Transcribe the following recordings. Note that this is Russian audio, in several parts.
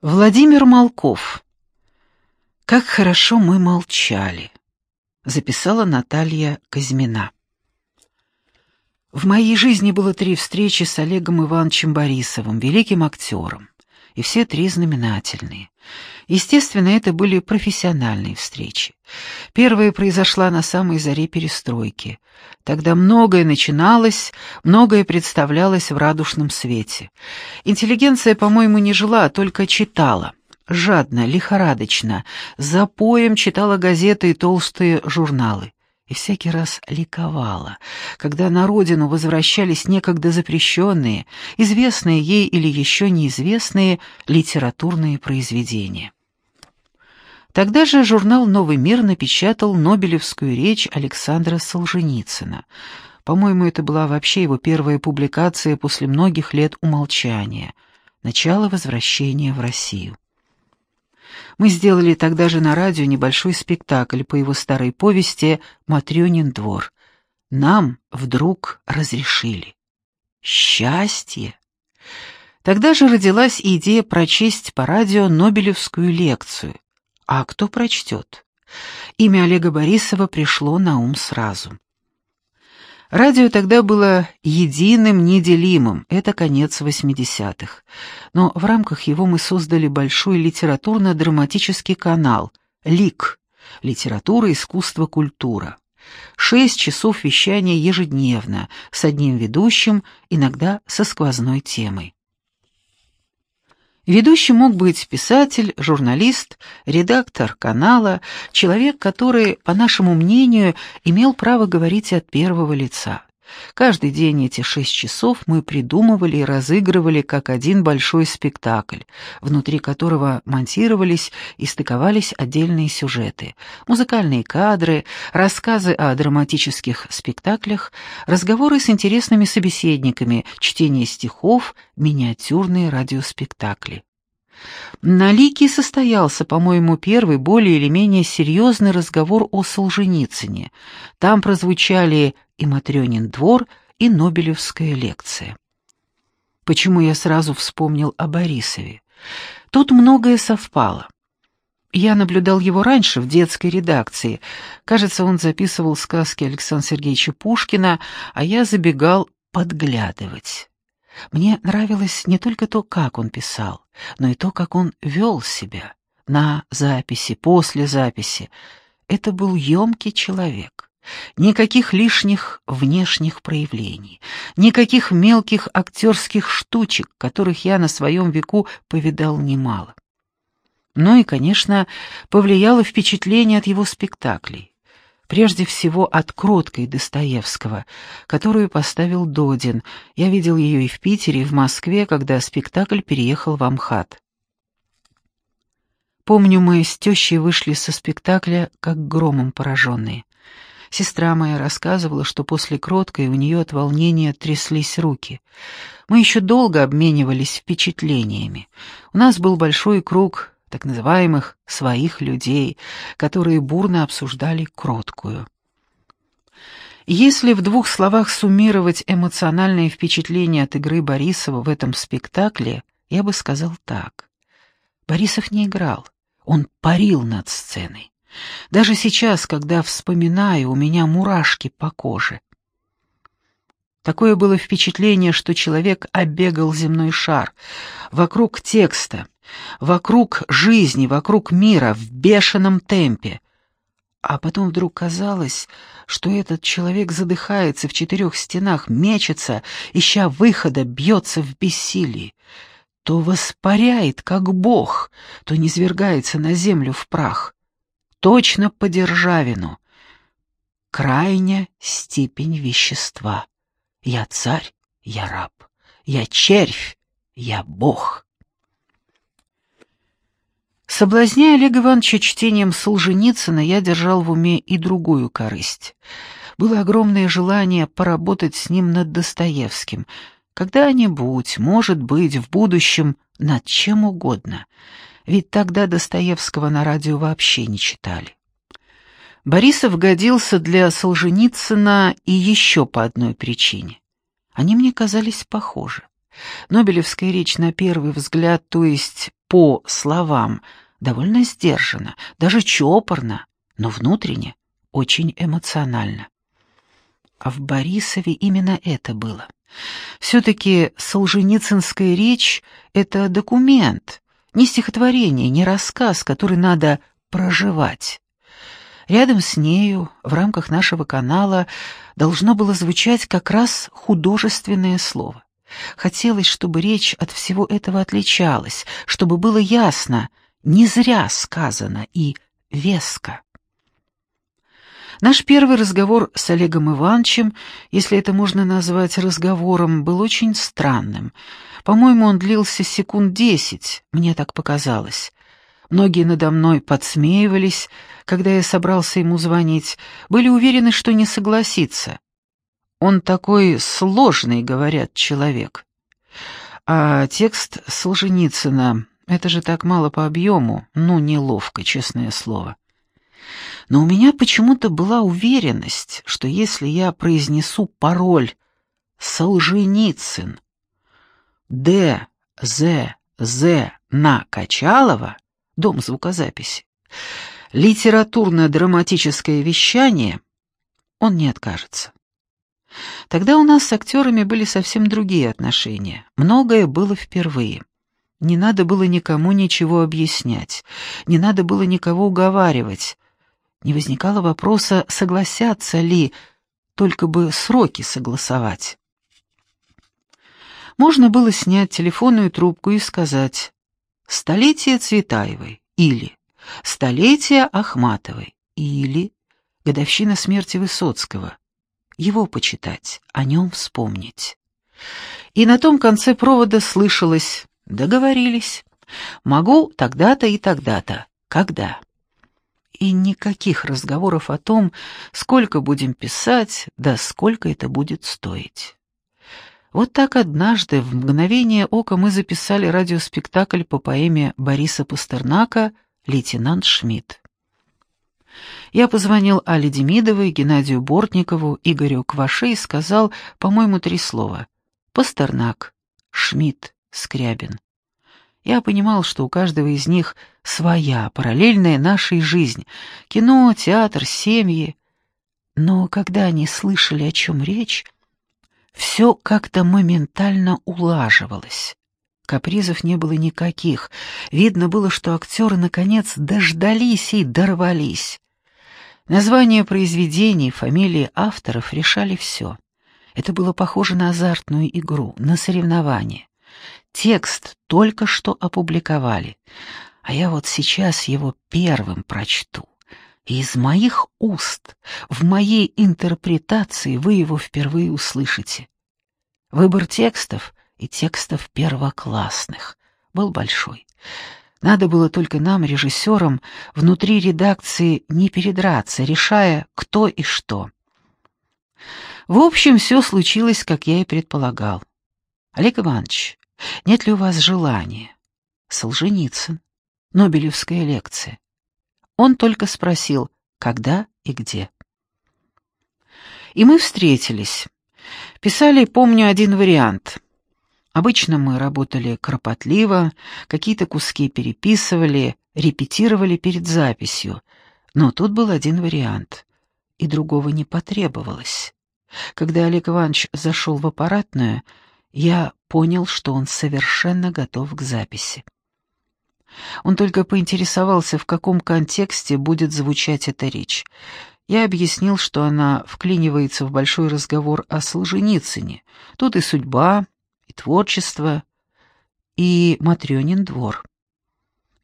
Владимир Малков. «Как хорошо мы молчали», — записала Наталья Казьмина. В моей жизни было три встречи с Олегом Ивановичем Борисовым, великим актером, и все три знаменательные. Естественно, это были профессиональные встречи. Первая произошла на самой заре перестройки. Тогда многое начиналось, многое представлялось в радужном свете. Интеллигенция, по-моему, не жила, а только читала. Жадно, лихорадочно, за поем читала газеты и толстые журналы и всякий раз ликовала, когда на родину возвращались некогда запрещенные, известные ей или еще неизвестные литературные произведения. Тогда же журнал «Новый мир» напечатал Нобелевскую речь Александра Солженицына. По-моему, это была вообще его первая публикация после многих лет умолчания, начало возвращения в Россию. Мы сделали тогда же на радио небольшой спектакль по его старой повести «Матрёнин двор». Нам вдруг разрешили. Счастье! Тогда же родилась идея прочесть по радио Нобелевскую лекцию. А кто прочтет? Имя Олега Борисова пришло на ум сразу. Радио тогда было единым, неделимым, это конец 80-х. Но в рамках его мы создали большой литературно-драматический канал «ЛИК» — «Литература, искусство, культура». Шесть часов вещания ежедневно, с одним ведущим, иногда со сквозной темой. Ведущим мог быть писатель, журналист, редактор канала, человек, который, по нашему мнению, имел право говорить от первого лица. Каждый день эти шесть часов мы придумывали и разыгрывали как один большой спектакль, внутри которого монтировались и стыковались отдельные сюжеты, музыкальные кадры, рассказы о драматических спектаклях, разговоры с интересными собеседниками, чтение стихов, миниатюрные радиоспектакли. На Лике состоялся, по-моему, первый более или менее серьезный разговор о Солженицыне. Там прозвучали и Матрёнин двор, и Нобелевская лекция. Почему я сразу вспомнил о Борисове? Тут многое совпало. Я наблюдал его раньше в детской редакции. Кажется, он записывал сказки Александра Сергеевича Пушкина, а я забегал подглядывать. Мне нравилось не только то, как он писал, но и то, как он вел себя на записи, после записи. Это был емкий человек. Никаких лишних внешних проявлений, никаких мелких актерских штучек, которых я на своем веку повидал немало. Ну и, конечно, повлияло впечатление от его спектаклей. Прежде всего от кроткой Достоевского, которую поставил Додин. Я видел ее и в Питере, и в Москве, когда спектакль переехал в Амхат. Помню, мы с тещей вышли со спектакля как громом пораженные. Сестра моя рассказывала, что после кроткой у нее от волнения тряслись руки. Мы еще долго обменивались впечатлениями. У нас был большой круг так называемых «своих людей», которые бурно обсуждали кроткую. Если в двух словах суммировать эмоциональные впечатления от игры Борисова в этом спектакле, я бы сказал так. Борисов не играл, он парил над сценой. Даже сейчас, когда вспоминаю, у меня мурашки по коже. Такое было впечатление, что человек оббегал земной шар. Вокруг текста, вокруг жизни, вокруг мира в бешеном темпе. А потом вдруг казалось, что этот человек задыхается в четырех стенах, мечется, ища выхода, бьется в бессилии. То воспаряет, как бог, то низвергается на землю в прах. Точно по державину. Крайняя степень вещества. Я царь, я раб, я червь, я бог. Соблазняя Олега Ивановича чтением Солженицына, я держал в уме и другую корысть. Было огромное желание поработать с ним над Достоевским. Когда-нибудь, может быть, в будущем, над чем угодно. Ведь тогда Достоевского на радио вообще не читали. Борисов годился для Солженицына и еще по одной причине. Они мне казались похожи. Нобелевская речь на первый взгляд, то есть по словам довольно сдержанно, даже чопорно, но внутренне очень эмоционально. А в Борисове именно это было. Все-таки Солженицынская речь — это документ, не стихотворение, не рассказ, который надо проживать. Рядом с нею, в рамках нашего канала, должно было звучать как раз художественное слово. Хотелось, чтобы речь от всего этого отличалась, чтобы было ясно, не зря сказано и веско. Наш первый разговор с Олегом Ивановичем, если это можно назвать разговором, был очень странным. По-моему, он длился секунд десять, мне так показалось. Многие надо мной подсмеивались, когда я собрался ему звонить, были уверены, что не согласится. Он такой сложный, говорят, человек. А текст Солженицына — это же так мало по объему, ну, неловко, честное слово. Но у меня почему-то была уверенность, что если я произнесу пароль «Солженицын», «Д», «З», «З» на Качалова, дом звукозаписи, литературно-драматическое вещание, он не откажется. Тогда у нас с актерами были совсем другие отношения. Многое было впервые. Не надо было никому ничего объяснять, не надо было никого уговаривать. Не возникало вопроса, согласятся ли, только бы сроки согласовать. Можно было снять телефонную трубку и сказать «Столетие Цветаевой» или «Столетие Ахматовой» или «Годовщина смерти Высоцкого» его почитать, о нем вспомнить. И на том конце провода слышалось «договорились, могу тогда-то и тогда-то, когда». И никаких разговоров о том, сколько будем писать, да сколько это будет стоить. Вот так однажды, в мгновение ока, мы записали радиоспектакль по поэме Бориса Пастернака «Лейтенант Шмидт». Я позвонил Але Демидовой, Геннадию Бортникову, Игорю Кваше и сказал, по-моему, три слова. Пастернак, Шмидт, Скрябин. Я понимал, что у каждого из них своя, параллельная нашей жизнь. Кино, театр, семьи. Но когда они слышали, о чем речь, все как-то моментально улаживалось. Капризов не было никаких. Видно было, что актеры, наконец, дождались и дорвались. Названия произведений, фамилии авторов решали все. Это было похоже на азартную игру, на соревнование. Текст только что опубликовали, а я вот сейчас его первым прочту. И из моих уст, в моей интерпретации вы его впервые услышите. Выбор текстов и текстов первоклассных был большой. Надо было только нам, режиссерам, внутри редакции не передраться, решая, кто и что. В общем, все случилось, как я и предполагал. Олег Иванович, нет ли у вас желания? Солженицын. Нобелевская лекция. Он только спросил, когда и где. И мы встретились. Писали, помню, один вариант — Обычно мы работали кропотливо, какие-то куски переписывали, репетировали перед записью, но тут был один вариант, и другого не потребовалось. Когда Олег Иванович зашел в аппаратную, я понял, что он совершенно готов к записи. Он только поинтересовался, в каком контексте будет звучать эта речь. Я объяснил, что она вклинивается в большой разговор о Солженицыне. Тут и судьба, и творчество, и Матрёнин двор.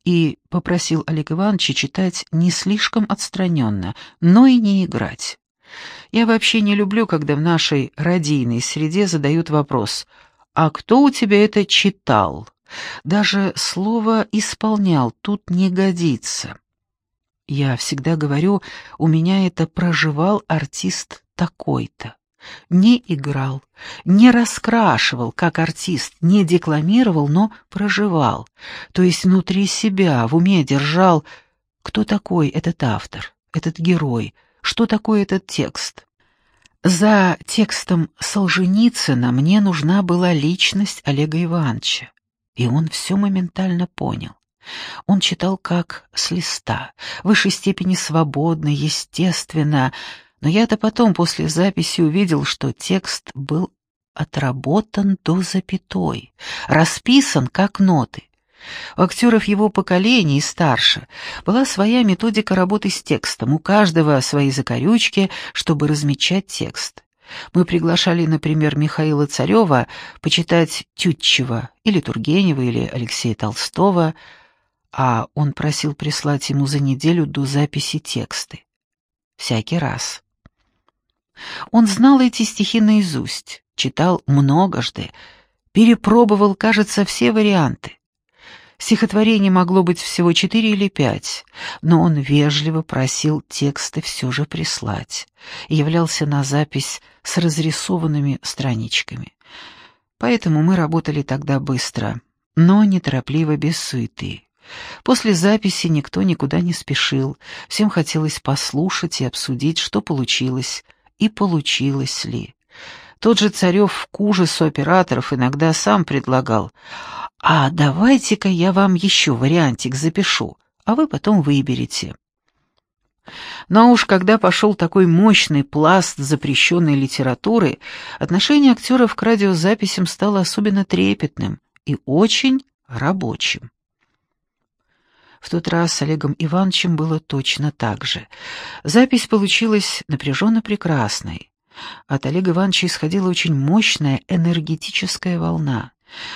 И попросил Олег Ивановича читать не слишком отстраненно, но и не играть. Я вообще не люблю, когда в нашей радийной среде задают вопрос «А кто у тебя это читал?» Даже слово «исполнял» тут не годится. Я всегда говорю, у меня это проживал артист такой-то не играл, не раскрашивал, как артист, не декламировал, но проживал, то есть внутри себя, в уме держал, кто такой этот автор, этот герой, что такое этот текст. За текстом Солженицына мне нужна была личность Олега Ивановича. И он все моментально понял. Он читал как с листа, в высшей степени свободно, естественно, но я-то потом после записи увидел, что текст был отработан до запятой, расписан как ноты. У актеров его поколения и старше была своя методика работы с текстом, у каждого свои закорючки, чтобы размечать текст. Мы приглашали, например, Михаила Царева почитать Тютчева или Тургенева или Алексея Толстого, а он просил прислать ему за неделю до записи тексты. Всякий раз. Он знал эти стихи наизусть, читал многожды, перепробовал, кажется, все варианты. Стихотворений могло быть всего четыре или пять, но он вежливо просил тексты все же прислать и являлся на запись с разрисованными страничками. Поэтому мы работали тогда быстро, но неторопливо, без суеты. После записи никто никуда не спешил, всем хотелось послушать и обсудить, что получилось, и получилось ли. Тот же Царев к ужасу операторов иногда сам предлагал «А давайте-ка я вам еще вариантик запишу, а вы потом выберете». Но уж когда пошел такой мощный пласт запрещенной литературы, отношение актеров к радиозаписям стало особенно трепетным и очень рабочим. В тот раз с Олегом Ивановичем было точно так же. Запись получилась напряженно прекрасной. От Олега Ивановича исходила очень мощная энергетическая волна.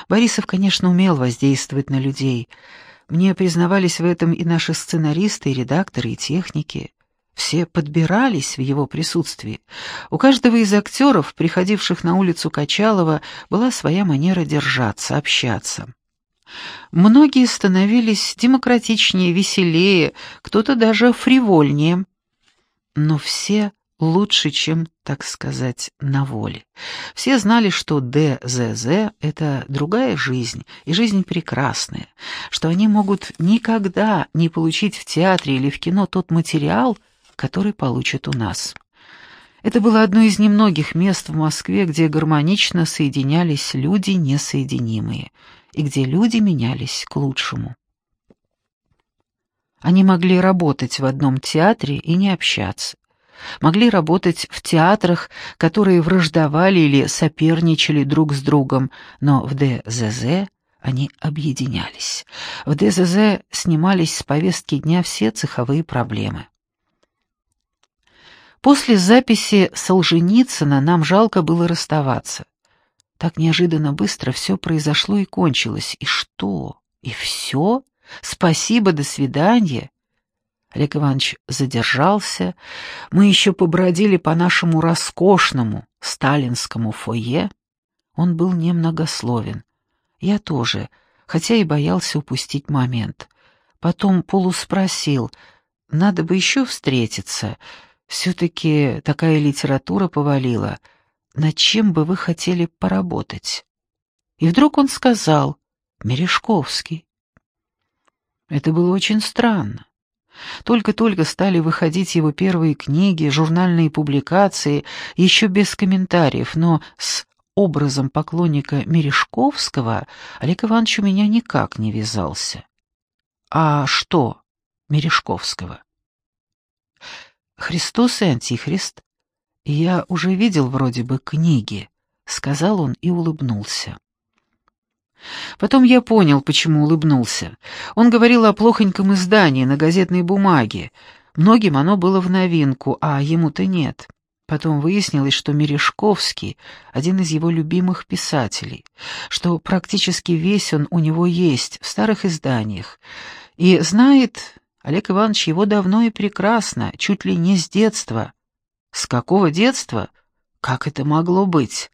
Борисов, конечно, умел воздействовать на людей. Мне признавались в этом и наши сценаристы, и редакторы, и техники. Все подбирались в его присутствии. У каждого из актеров, приходивших на улицу Качалова, была своя манера держаться, общаться. Многие становились демократичнее, веселее, кто-то даже фривольнее. Но все лучше, чем, так сказать, на воле. Все знали, что ДЗЗ — это другая жизнь, и жизнь прекрасная, что они могут никогда не получить в театре или в кино тот материал, который получат у нас. Это было одно из немногих мест в Москве, где гармонично соединялись люди несоединимые — и где люди менялись к лучшему. Они могли работать в одном театре и не общаться. Могли работать в театрах, которые враждовали или соперничали друг с другом, но в ДЗЗ они объединялись. В ДЗЗ снимались с повестки дня все цеховые проблемы. После записи Солженицына нам жалко было расставаться. Так неожиданно быстро все произошло и кончилось. И что? И все? Спасибо, до свидания. Олег Иванович задержался. Мы еще побродили по нашему роскошному сталинскому фойе. Он был немногословен. Я тоже, хотя и боялся упустить момент. Потом полуспросил, надо бы еще встретиться. Все-таки такая литература повалила — над чем бы вы хотели поработать?» И вдруг он сказал «Мережковский». Это было очень странно. Только-только стали выходить его первые книги, журнальные публикации, еще без комментариев, но с образом поклонника Мережковского Олег Иванович у меня никак не вязался. А что Мережковского? «Христос и Антихрист», «Я уже видел вроде бы книги», — сказал он и улыбнулся. Потом я понял, почему улыбнулся. Он говорил о плохоньком издании на газетной бумаге. Многим оно было в новинку, а ему-то нет. Потом выяснилось, что Мережковский — один из его любимых писателей, что практически весь он у него есть в старых изданиях. И знает Олег Иванович его давно и прекрасно, чуть ли не с детства. С какого детства? Как это могло быть?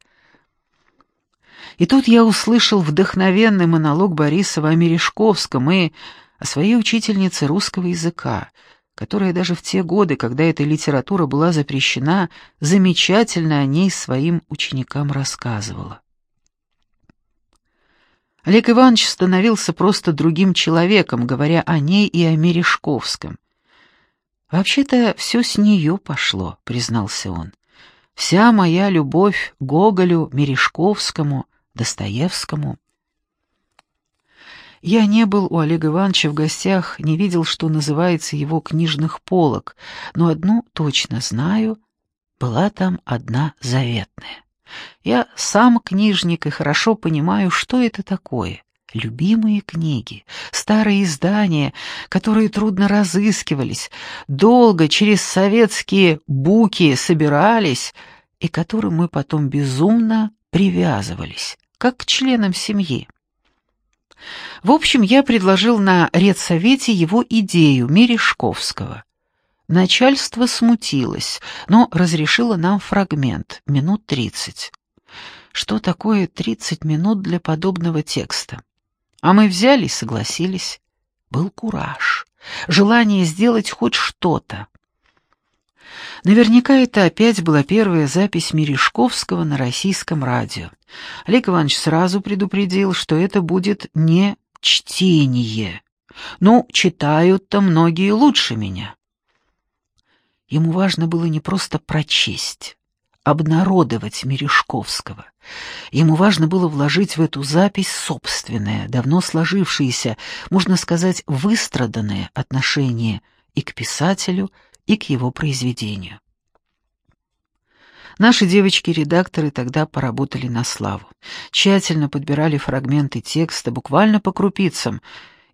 И тут я услышал вдохновенный монолог Борисова о Мережковском и о своей учительнице русского языка, которая даже в те годы, когда эта литература была запрещена, замечательно о ней своим ученикам рассказывала. Олег Иванович становился просто другим человеком, говоря о ней и о Мережковском. «Вообще-то все с нее пошло», — признался он. «Вся моя любовь к Гоголю, Мережковскому, Достоевскому». Я не был у Олега Ивановича в гостях, не видел, что называется его книжных полок, но одну точно знаю, была там одна заветная. Я сам книжник и хорошо понимаю, что это такое. Любимые книги, старые издания, которые трудно разыскивались, долго через советские буки собирались и к которым мы потом безумно привязывались, как к членам семьи. В общем, я предложил на редсовете его идею Мережковского. Начальство смутилось, но разрешило нам фрагмент, минут тридцать. Что такое тридцать минут для подобного текста? А мы взяли и согласились. Был кураж, желание сделать хоть что-то. Наверняка это опять была первая запись Мережковского на российском радио. Олег Иванович сразу предупредил, что это будет не чтение. Ну, читают-то многие лучше меня. Ему важно было не просто прочесть, обнародовать Мережковского. Ему важно было вложить в эту запись собственное, давно сложившееся, можно сказать, выстраданное отношение и к писателю, и к его произведению. Наши девочки-редакторы тогда поработали на славу. Тщательно подбирали фрагменты текста, буквально по крупицам,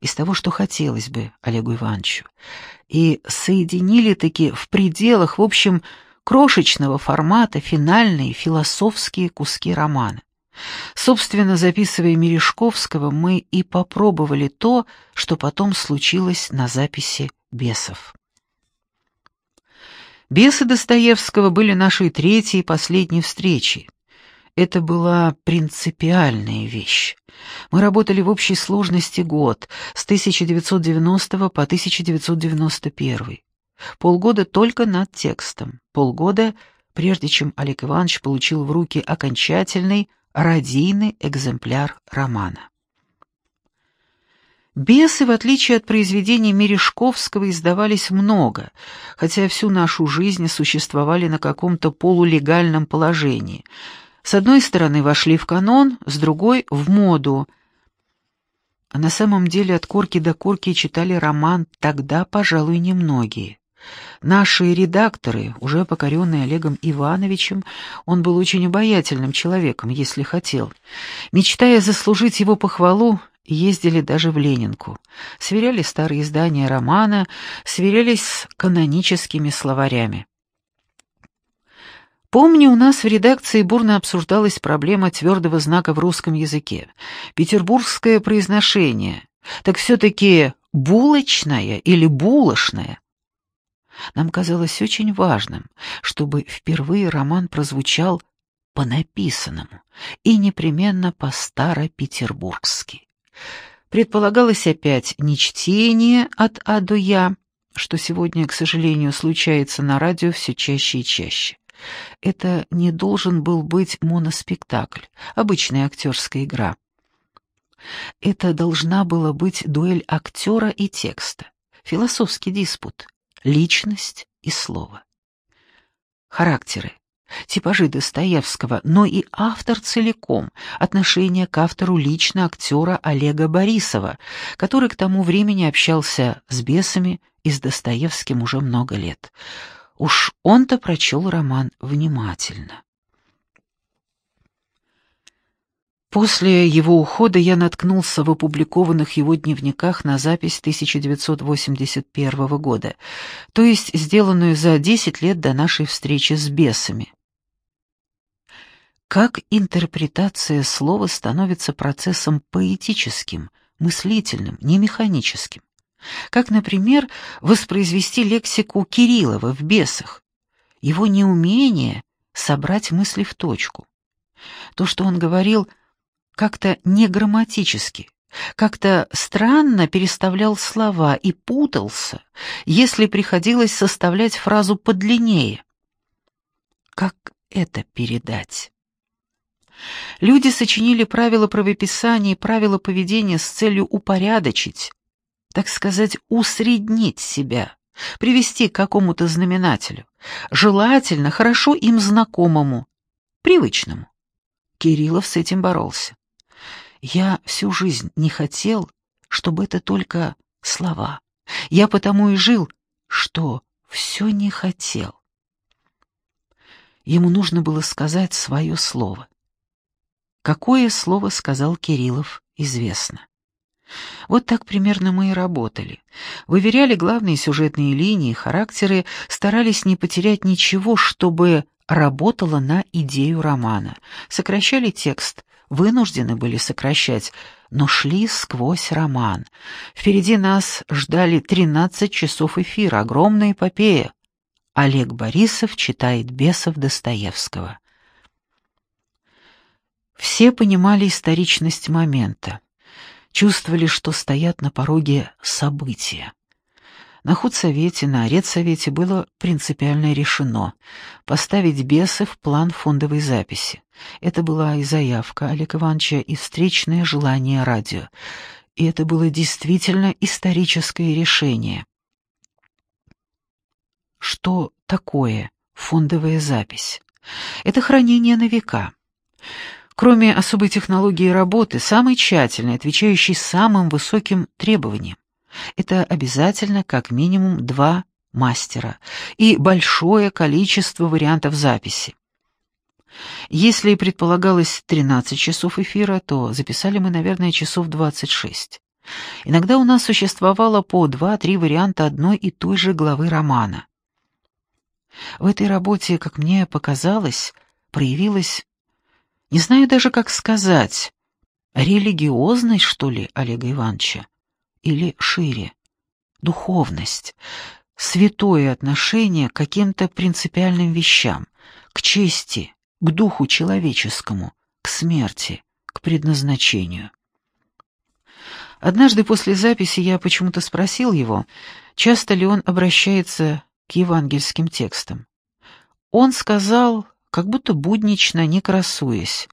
из того, что хотелось бы Олегу Ивановичу, и соединили-таки в пределах, в общем, крошечного формата финальные философские куски романа. Собственно, записывая Мережковского, мы и попробовали то, что потом случилось на записи «Бесов». Бесы Достоевского были нашей третьей и последней встречей. Это была принципиальная вещь. Мы работали в общей сложности год, с 1990 по 1991. Полгода только над текстом, полгода, прежде чем Олег Иванович получил в руки окончательный, радийный экземпляр романа. Бесы, в отличие от произведений Мережковского, издавались много, хотя всю нашу жизнь существовали на каком-то полулегальном положении. С одной стороны вошли в канон, с другой — в моду. А на самом деле от корки до корки читали роман тогда, пожалуй, немногие. Наши редакторы, уже покоренные Олегом Ивановичем, он был очень обаятельным человеком, если хотел. Мечтая заслужить его похвалу, Ездили даже в Ленинку, сверяли старые издания романа, сверялись с каноническими словарями. Помню, у нас в редакции бурно обсуждалась проблема твердого знака в русском языке. Петербургское произношение. Так все-таки булочное или булошное? Нам казалось очень важным, чтобы впервые роман прозвучал по написанному и непременно по-старопетербургски. Предполагалось опять не чтение от А до Я, что сегодня, к сожалению, случается на радио все чаще и чаще. Это не должен был быть моноспектакль, обычная актерская игра. Это должна была быть дуэль актера и текста, философский диспут, личность и слово. Характеры, типажи Достоевского, но и автор целиком, отношение к автору лично актера Олега Борисова, который к тому времени общался с бесами и с Достоевским уже много лет. Уж он-то прочел роман внимательно. После его ухода я наткнулся в опубликованных его дневниках на запись 1981 года, то есть сделанную за 10 лет до нашей встречи с бесами. Как интерпретация слова становится процессом поэтическим, мыслительным, не механическим. Как, например, воспроизвести лексику Кириллова в «Бесах», его неумение собрать мысли в точку. То, что он говорил, как-то не грамматически, как-то странно переставлял слова и путался, если приходилось составлять фразу подлиннее. Как это передать? Люди сочинили правила правописания и правила поведения с целью упорядочить, так сказать, усреднить себя, привести к какому-то знаменателю, желательно хорошо им знакомому, привычному. Кириллов с этим боролся. Я всю жизнь не хотел чтобы это только слова. Я потому и жил, что все не хотел. Ему нужно было сказать свое слово. Какое слово сказал Кириллов, известно. Вот так примерно мы и работали. Выверяли главные сюжетные линии, характеры, старались не потерять ничего, чтобы работало на идею романа. Сокращали текст, вынуждены были сокращать, но шли сквозь роман. Впереди нас ждали 13 часов эфира, огромная эпопея. Олег Борисов читает «Бесов» Достоевского. Все понимали историчность момента, чувствовали, что стоят на пороге события. На худсовете, на редсовете было принципиально решено поставить бесы в план фондовой записи. Это была и заявка Олега Ивановича, и встречное желание радио. И это было действительно историческое решение. Что такое фондовая запись? Это хранение на века. Кроме особой технологии работы, самой тщательной, отвечающей самым высоким требованиям. Это обязательно как минимум два мастера и большое количество вариантов записи. Если предполагалось 13 часов эфира, то записали мы, наверное, часов 26. Иногда у нас существовало по 2-3 варианта одной и той же главы романа. В этой работе, как мне показалось, проявилась, не знаю даже как сказать, религиозность, что ли, Олега Ивановича или шире, духовность, святое отношение к каким-то принципиальным вещам, к чести, к духу человеческому, к смерти, к предназначению. Однажды после записи я почему-то спросил его, часто ли он обращается к евангельским текстам. Он сказал, как будто буднично, не красуясь.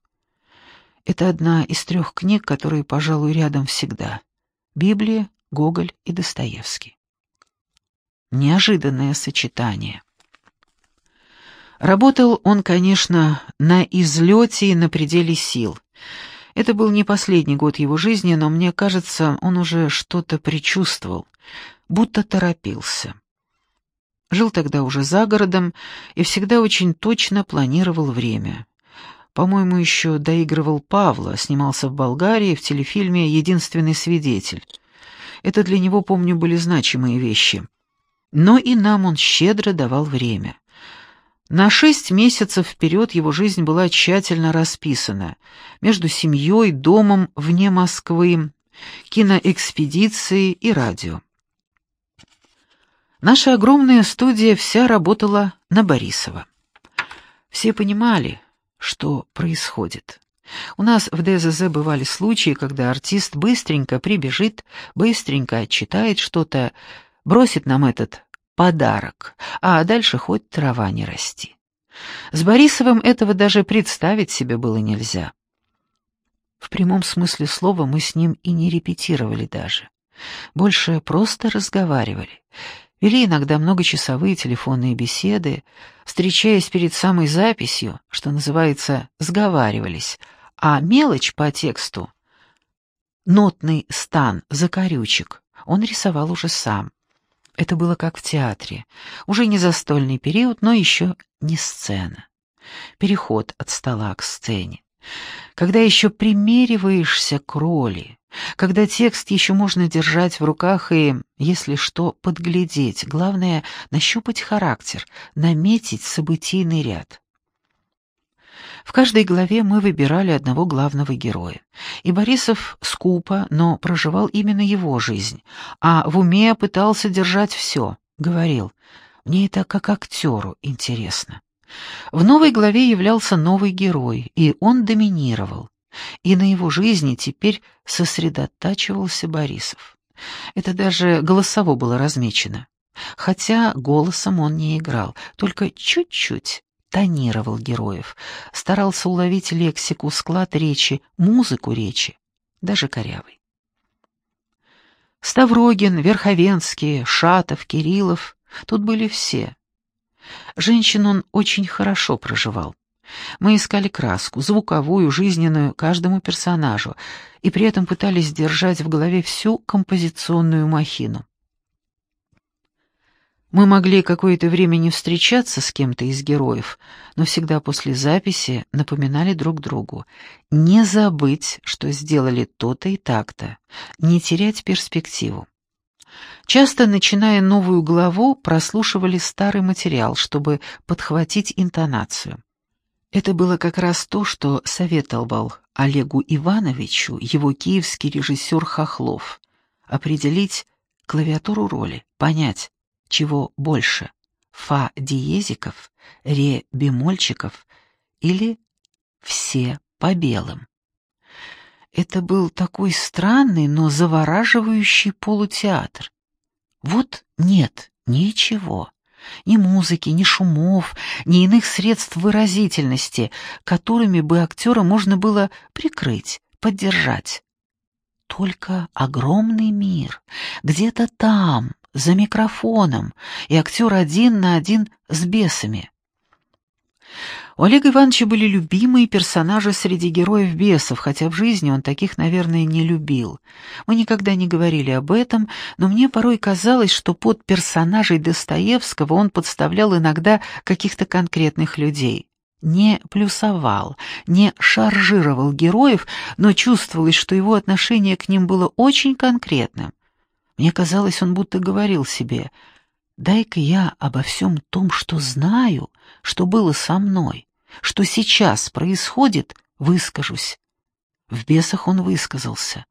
Это одна из трех книг, которые, пожалуй, рядом всегда. Библия, Гоголь и Достоевский. Неожиданное сочетание. Работал он, конечно, на излете и на пределе сил. Это был не последний год его жизни, но мне кажется, он уже что-то предчувствовал, будто торопился. Жил тогда уже за городом и всегда очень точно планировал время. По-моему, еще доигрывал Павла, снимался в Болгарии в телефильме «Единственный свидетель». Это для него, помню, были значимые вещи. Но и нам он щедро давал время. На шесть месяцев вперед его жизнь была тщательно расписана. Между семьей, домом вне Москвы, киноэкспедицией и радио. Наша огромная студия вся работала на Борисова. Все понимали, что происходит. У нас в ДЗЗ бывали случаи, когда артист быстренько прибежит, быстренько отчитает что-то, бросит нам этот подарок, а дальше хоть трава не расти. С Борисовым этого даже представить себе было нельзя. В прямом смысле слова мы с ним и не репетировали даже. Больше просто разговаривали. Вели иногда многочасовые телефонные беседы, встречаясь перед самой записью, что называется, сговаривались, а мелочь по тексту, нотный стан, закорючек, он рисовал уже сам. Это было как в театре, уже не застольный период, но еще не сцена. Переход от стола к сцене. Когда еще примериваешься к роли, когда текст еще можно держать в руках и, если что, подглядеть, главное — нащупать характер, наметить событийный ряд. В каждой главе мы выбирали одного главного героя. И Борисов скупо, но проживал именно его жизнь, а в уме пытался держать все, говорил, «Мне это как актеру интересно». В новой главе являлся новый герой, и он доминировал и на его жизни теперь сосредотачивался Борисов. Это даже голосово было размечено. Хотя голосом он не играл, только чуть-чуть тонировал героев, старался уловить лексику, склад речи, музыку речи, даже корявый. Ставрогин, Верховенский, Шатов, Кириллов — тут были все. Женщин он очень хорошо проживал. Мы искали краску, звуковую, жизненную, каждому персонажу, и при этом пытались держать в голове всю композиционную махину. Мы могли какое-то время не встречаться с кем-то из героев, но всегда после записи напоминали друг другу не забыть, что сделали то-то и так-то, не терять перспективу. Часто, начиная новую главу, прослушивали старый материал, чтобы подхватить интонацию. Это было как раз то, что советовал Олегу Ивановичу его киевский режиссер Хохлов. Определить клавиатуру роли, понять, чего больше — фа-диезиков, ре-бемольчиков или все по белым. Это был такой странный, но завораживающий полутеатр. Вот нет ничего, ни музыки, ни шумов, ни иных средств выразительности, которыми бы актера можно было прикрыть, поддержать. Только огромный мир, где-то там, за микрофоном, и актер один на один с бесами. У Олега Ивановича были любимые персонажи среди героев бесов, хотя в жизни он таких, наверное, не любил. Мы никогда не говорили об этом, но мне порой казалось, что под персонажей Достоевского он подставлял иногда каких-то конкретных людей. Не плюсовал, не шаржировал героев, но чувствовалось, что его отношение к ним было очень конкретным. Мне казалось, он будто говорил себе «Дай-ка я обо всем том, что знаю, что было со мной, что сейчас происходит, выскажусь. В бесах он высказался.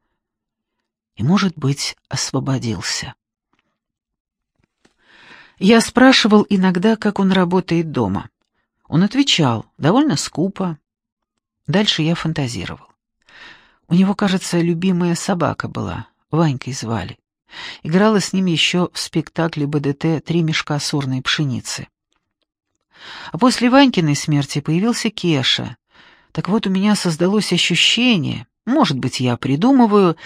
И, может быть, освободился. Я спрашивал иногда, как он работает дома. Он отвечал, довольно скупо. Дальше я фантазировал. У него, кажется, любимая собака была, Ванькой звали. Играла с ним еще в спектакле БДТ «Три мешка сорной пшеницы». А после Ванькиной смерти появился Кеша. Так вот, у меня создалось ощущение, может быть, я придумываю,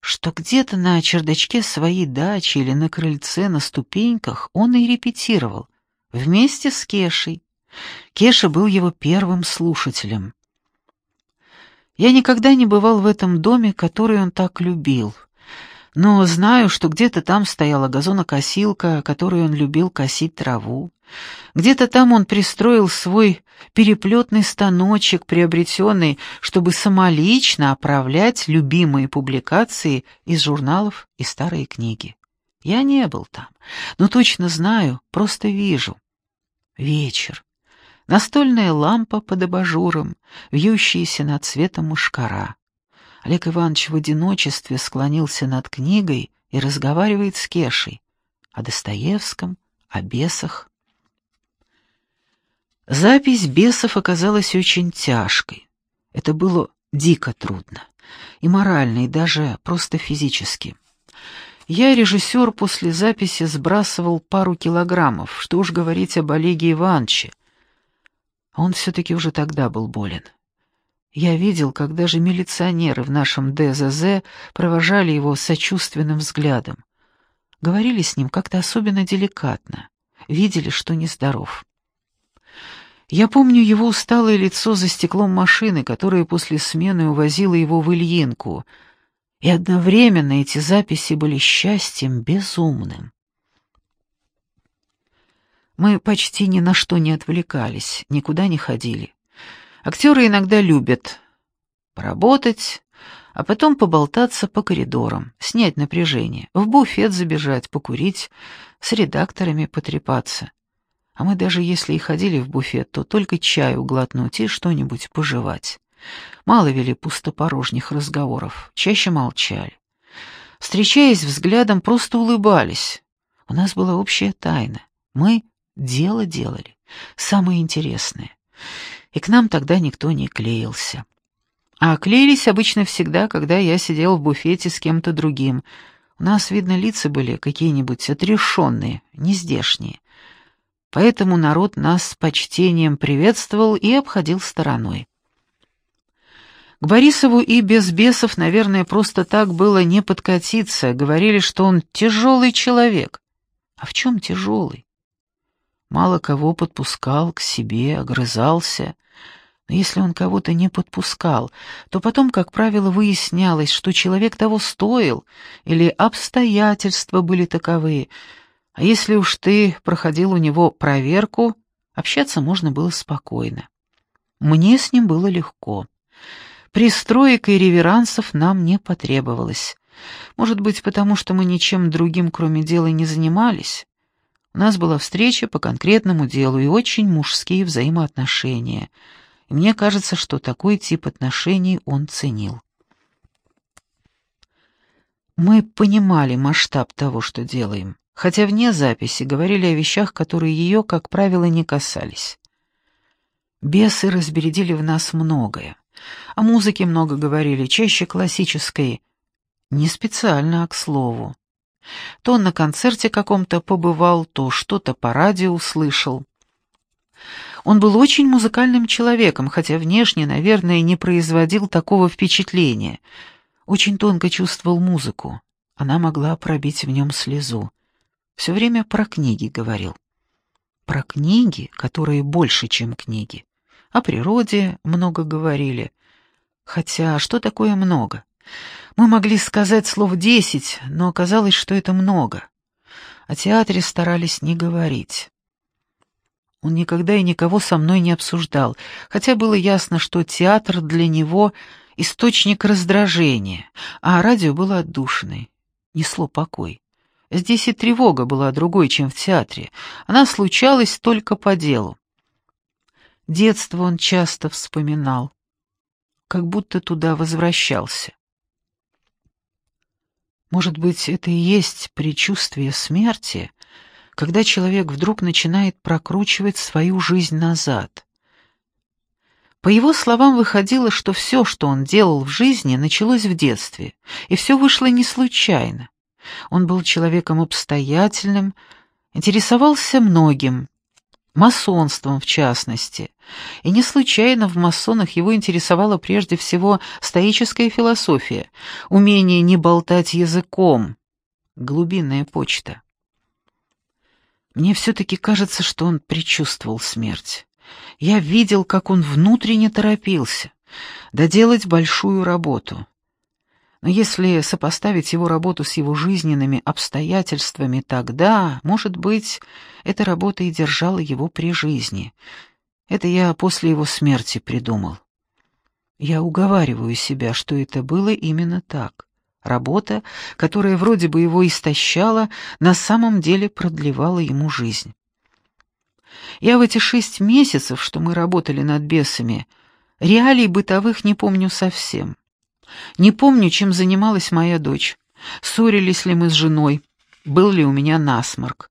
что где-то на чердачке своей дачи или на крыльце на ступеньках он и репетировал, вместе с Кешей. Кеша был его первым слушателем. Я никогда не бывал в этом доме, который он так любил, но знаю, что где-то там стояла газонокосилка, которой он любил косить траву. Где-то там он пристроил свой переплетный станочек, приобретенный, чтобы самолично оправлять любимые публикации из журналов и старые книги. Я не был там, но точно знаю, просто вижу. Вечер. Настольная лампа под абажуром, вьющаяся над цветом мушкара. Олег Иванович в одиночестве склонился над книгой и разговаривает с Кешей о Достоевском, о бесах. Запись бесов оказалась очень тяжкой. Это было дико трудно. И морально, и даже просто физически. Я, режиссер, после записи сбрасывал пару килограммов, что уж говорить об Олеге Ивановиче. Он все-таки уже тогда был болен. Я видел, как даже милиционеры в нашем ДЗЗ провожали его сочувственным взглядом. Говорили с ним как-то особенно деликатно. Видели, что нездоров. Я помню его усталое лицо за стеклом машины, которая после смены увозила его в Ильинку, и одновременно эти записи были счастьем безумным. Мы почти ни на что не отвлекались, никуда не ходили. Актеры иногда любят поработать, а потом поболтаться по коридорам, снять напряжение, в буфет забежать, покурить, с редакторами потрепаться. А мы даже если и ходили в буфет, то только чаю глотнуть и что-нибудь пожевать. Мало вели пустопорожних разговоров, чаще молчали. Встречаясь взглядом, просто улыбались. У нас была общая тайна. Мы дело делали, самое интересное. И к нам тогда никто не клеился. А клеились обычно всегда, когда я сидел в буфете с кем-то другим. У нас, видно, лица были какие-нибудь отрешенные, нездешние поэтому народ нас с почтением приветствовал и обходил стороной. К Борисову и без бесов, наверное, просто так было не подкатиться, говорили, что он тяжелый человек. А в чем тяжелый? Мало кого подпускал к себе, огрызался. Но если он кого-то не подпускал, то потом, как правило, выяснялось, что человек того стоил, или обстоятельства были таковы. А если уж ты проходил у него проверку, общаться можно было спокойно. Мне с ним было легко. Пристроек и реверансов нам не потребовалось. Может быть, потому что мы ничем другим, кроме дела, не занимались. У нас была встреча по конкретному делу и очень мужские взаимоотношения. И мне кажется, что такой тип отношений он ценил. Мы понимали масштаб того, что делаем, хотя вне записи говорили о вещах, которые ее, как правило, не касались. Бесы разбередили в нас многое. О музыке много говорили, чаще классической, не специально, а к слову. То он на концерте каком-то побывал, то что-то по радио услышал. Он был очень музыкальным человеком, хотя внешне, наверное, не производил такого впечатления. Очень тонко чувствовал музыку. Она могла пробить в нем слезу. Все время про книги говорил. Про книги, которые больше, чем книги. О природе много говорили. Хотя что такое много? Мы могли сказать слов десять, но оказалось, что это много. О театре старались не говорить. Он никогда и никого со мной не обсуждал, хотя было ясно, что театр для него — источник раздражения, а радио было отдушиной, несло покой. Здесь и тревога была другой, чем в театре. Она случалась только по делу. Детство он часто вспоминал, как будто туда возвращался. Может быть, это и есть предчувствие смерти, когда человек вдруг начинает прокручивать свою жизнь назад. По его словам, выходило, что все, что он делал в жизни, началось в детстве, и все вышло не случайно. Он был человеком обстоятельным, интересовался многим, масонством в частности. И не случайно в масонах его интересовала прежде всего стоическая философия, умение не болтать языком, глубинная почта. Мне все-таки кажется, что он предчувствовал смерть. Я видел, как он внутренне торопился доделать большую работу. Но если сопоставить его работу с его жизненными обстоятельствами тогда, может быть, эта работа и держала его при жизни. Это я после его смерти придумал. Я уговариваю себя, что это было именно так. Работа, которая вроде бы его истощала, на самом деле продлевала ему жизнь. Я в эти шесть месяцев, что мы работали над бесами, реалий бытовых не помню совсем. Не помню, чем занималась моя дочь. Ссорились ли мы с женой, был ли у меня насморк.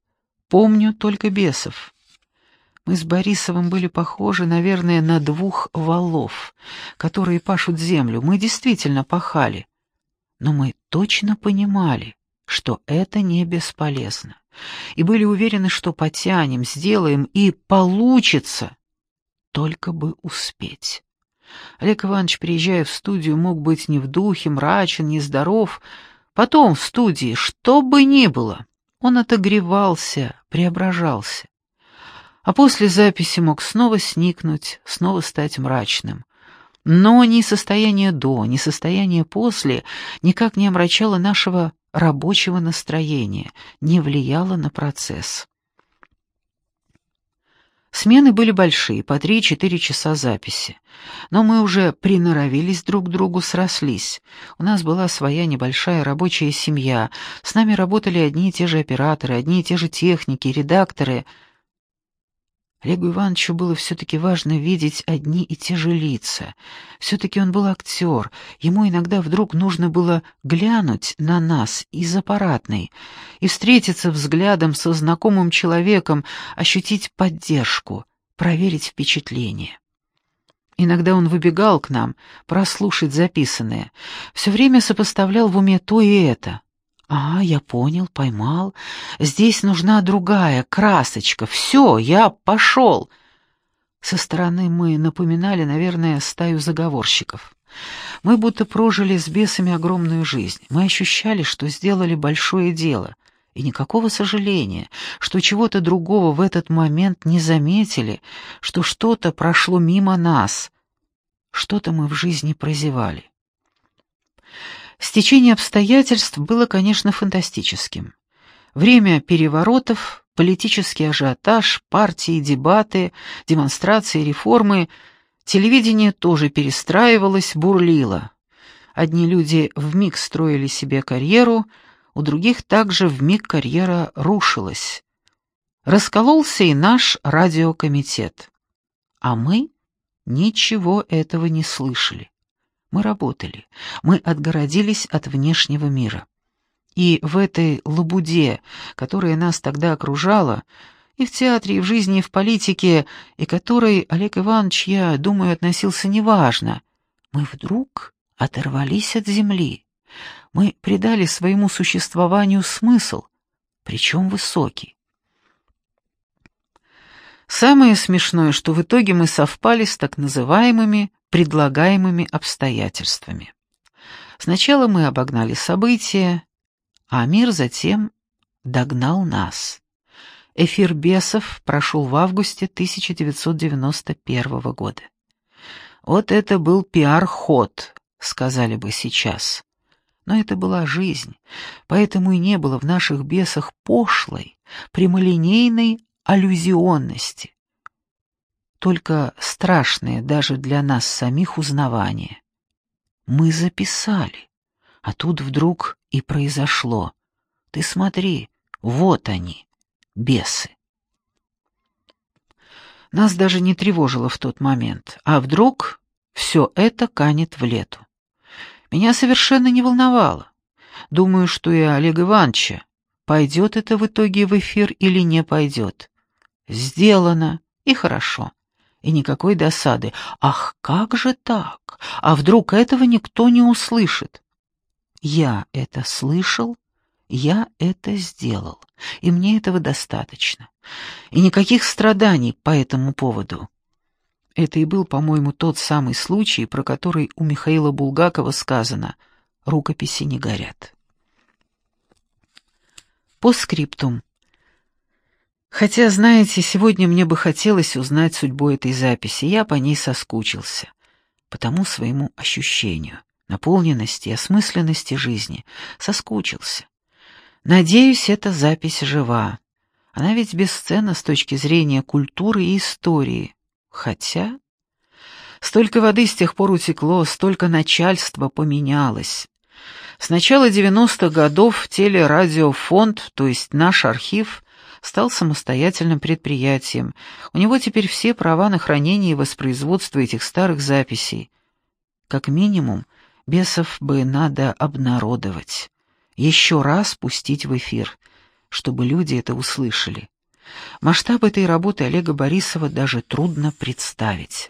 Помню только бесов. Мы с Борисовым были похожи, наверное, на двух валов, которые пашут землю. Мы действительно пахали. Но мы точно понимали, что это не бесполезно. И были уверены, что потянем, сделаем и получится. Только бы успеть. Олег Иванович, приезжая в студию, мог быть не в духе, мрачен, нездоров. Потом в студии, что бы ни было, он отогревался, преображался. А после записи мог снова сникнуть, снова стать мрачным. Но ни состояние до, ни состояние после никак не омрачало нашего рабочего настроения, не влияло на процесс. Смены были большие, по три-четыре часа записи. Но мы уже приноровились друг к другу, срослись. У нас была своя небольшая рабочая семья. С нами работали одни и те же операторы, одни и те же техники, редакторы — Олегу Ивановичу было все-таки важно видеть одни и те же лица. Все-таки он был актер, ему иногда вдруг нужно было глянуть на нас из аппаратной и встретиться взглядом со знакомым человеком, ощутить поддержку, проверить впечатление. Иногда он выбегал к нам, прослушать записанное, все время сопоставлял в уме то и это. «А, я понял, поймал. Здесь нужна другая красочка. Все, я пошел». Со стороны мы напоминали, наверное, стаю заговорщиков. Мы будто прожили с бесами огромную жизнь. Мы ощущали, что сделали большое дело. И никакого сожаления, что чего-то другого в этот момент не заметили, что что-то прошло мимо нас, что-то мы в жизни прозевали. Стечение обстоятельств было, конечно, фантастическим. Время переворотов, политический ажиотаж, партии, дебаты, демонстрации, реформы, телевидение тоже перестраивалось, бурлило. Одни люди вмиг строили себе карьеру, у других также вмиг карьера рушилась. Раскололся и наш радиокомитет. А мы ничего этого не слышали. Мы работали, мы отгородились от внешнего мира. И в этой лабуде, которая нас тогда окружала, и в театре, и в жизни, и в политике, и которой Олег Иванович, я думаю, относился неважно, мы вдруг оторвались от земли. Мы придали своему существованию смысл, причем высокий. Самое смешное, что в итоге мы совпали с так называемыми предлагаемыми обстоятельствами. Сначала мы обогнали события, а мир затем догнал нас. Эфир бесов прошел в августе 1991 года. Вот это был пиар-ход, сказали бы сейчас. Но это была жизнь, поэтому и не было в наших бесах пошлой, прямолинейной аллюзионности только страшное даже для нас самих узнавание. Мы записали, а тут вдруг и произошло. Ты смотри, вот они, бесы. Нас даже не тревожило в тот момент, а вдруг все это канет в лету. Меня совершенно не волновало. Думаю, что и Олег Ивановича, пойдет это в итоге в эфир или не пойдет. Сделано, и хорошо и никакой досады. Ах, как же так? А вдруг этого никто не услышит? Я это слышал, я это сделал, и мне этого достаточно. И никаких страданий по этому поводу. Это и был, по-моему, тот самый случай, про который у Михаила Булгакова сказано «рукописи не горят». По скриптум. Хотя, знаете, сегодня мне бы хотелось узнать судьбу этой записи, я по ней соскучился. По тому своему ощущению, наполненности и осмысленности жизни, соскучился. Надеюсь, эта запись жива. Она ведь бесценна с точки зрения культуры и истории. Хотя... Столько воды с тех пор утекло, столько начальства поменялось. С начала 90-х годов телерадиофонд, то есть наш архив, стал самостоятельным предприятием. У него теперь все права на хранение и воспроизводство этих старых записей. Как минимум, бесов бы надо обнародовать. Еще раз пустить в эфир, чтобы люди это услышали. Масштаб этой работы Олега Борисова даже трудно представить.